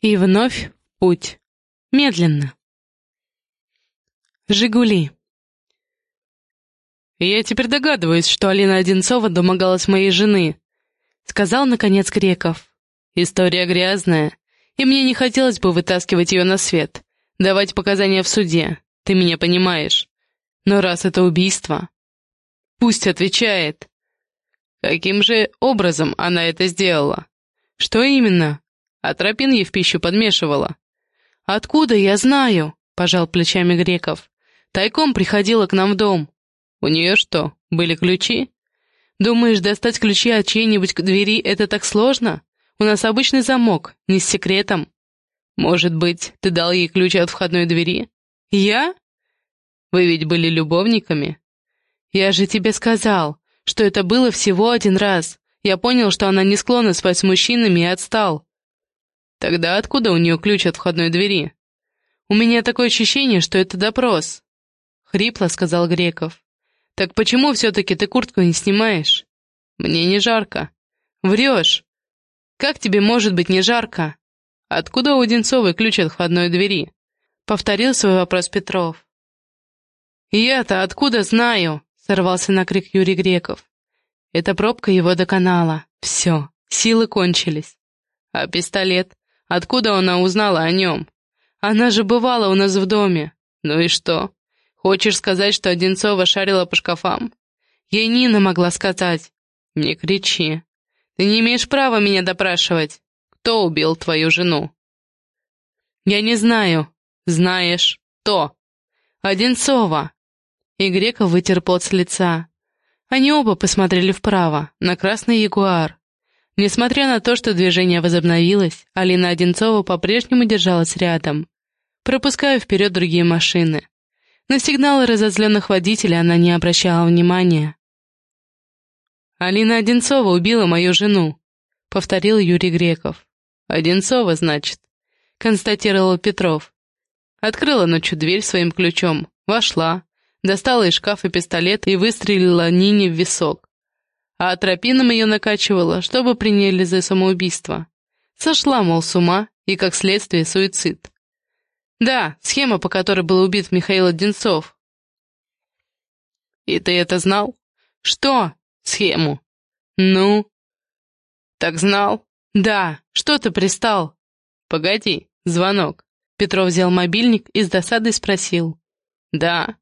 И вновь путь. Медленно. «Жигули». «Я теперь догадываюсь, что Алина Одинцова домогалась моей жены», — сказал, наконец, Греков. «История грязная, и мне не хотелось бы вытаскивать ее на свет, давать показания в суде, ты меня понимаешь. Но раз это убийство, пусть отвечает. Каким же образом она это сделала? Что именно? А тропин ей в пищу подмешивала. Откуда я знаю? Пожал плечами Греков. Тайком приходила к нам в дом. У нее что, были ключи? Думаешь, достать ключи от чьей-нибудь двери — это так сложно? У нас обычный замок, не с секретом. Может быть, ты дал ей ключ от входной двери? Я? Вы ведь были любовниками? Я же тебе сказал, что это было всего один раз. Я понял, что она не склонна спать с мужчинами и отстал. Тогда откуда у нее ключ от входной двери? У меня такое ощущение, что это допрос. Хрипло сказал Греков. Так почему все-таки ты куртку не снимаешь? Мне не жарко. Врешь. Как тебе может быть не жарко? Откуда у Одинцовой ключ от входной двери? Повторил свой вопрос Петров. «Я-то откуда знаю?» — сорвался на крик Юрий Греков. Эта пробка его доконала. Все, силы кончились. А пистолет? Откуда она узнала о нем? Она же бывала у нас в доме. Ну и что? Хочешь сказать, что Одинцова шарила по шкафам? Ей Нина могла сказать. Не кричи. Ты не имеешь права меня допрашивать. Кто убил твою жену? Я не знаю. Знаешь. Кто? Одинцова. И Греков вытер пот с лица. Они оба посмотрели вправо, на красный ягуар. Несмотря на то, что движение возобновилось, Алина Одинцова по-прежнему держалась рядом, пропуская вперед другие машины. На сигналы разозленных водителей она не обращала внимания. «Алина Одинцова убила мою жену», — повторил Юрий Греков. «Одинцова, значит», — констатировал Петров. Открыла ночью дверь своим ключом, вошла, достала из шкафа пистолет и выстрелила Нине в висок. А тропином ее накачивала, чтобы приняли за самоубийство. Сошла, мол, с ума, и, как следствие, суицид. Да, схема, по которой был убит Михаил Одинцов. И ты это знал? Что? Схему? Ну? Так знал? Да, что ты пристал? Погоди, звонок. Петров взял мобильник и с досадой спросил. Да,